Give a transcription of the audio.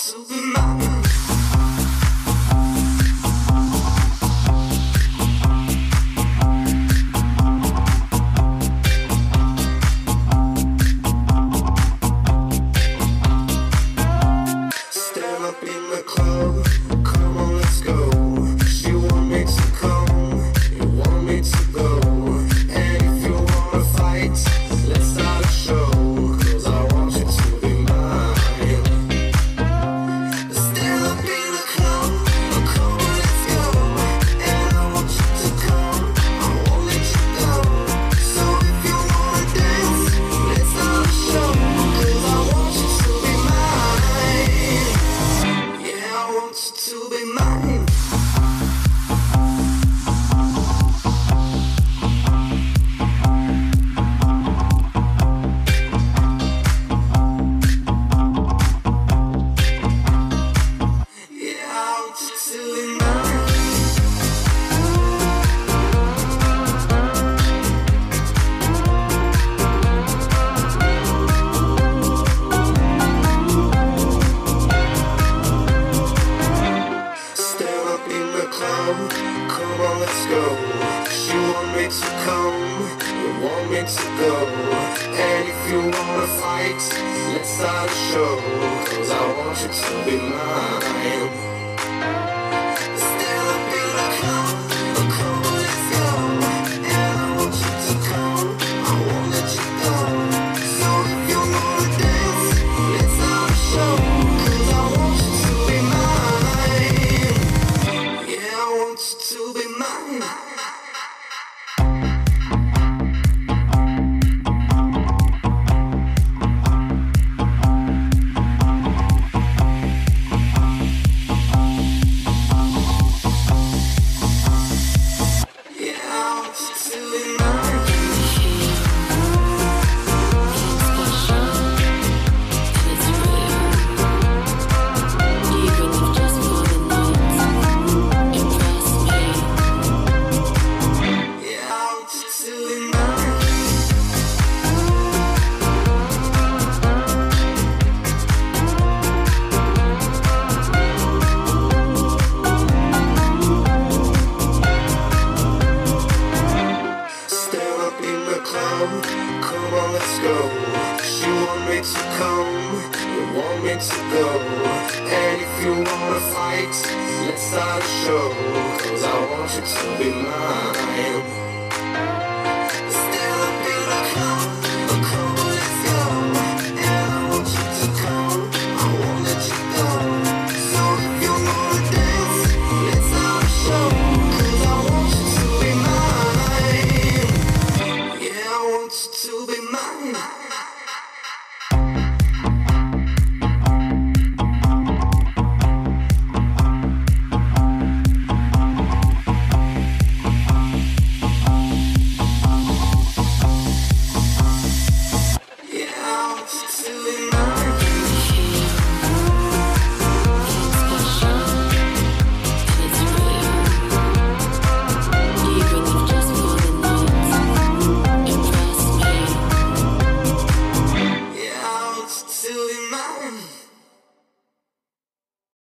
Stand up in the club. go. You want me to come, you want me to go. And if you wanna fight, let's start a show. Cause I want you to be mine. Come on, let's go. You want me to come, you want me to go. And if you wanna fight, let's start a show. Cause I want you to be mine. wants to be mine.